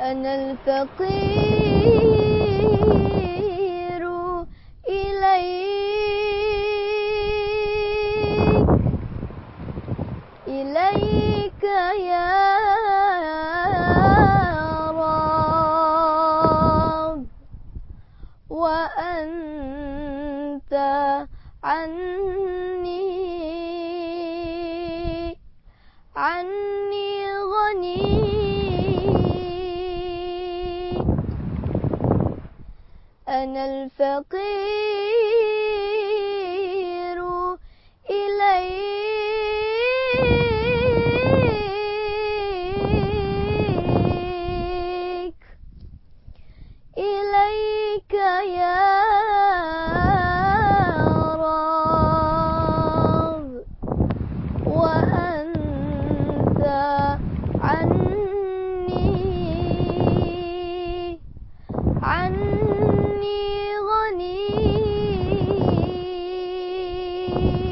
أنا الفقير إليك. إليك يا رب. وأنت عني. عني غني. أنا الفقير. see.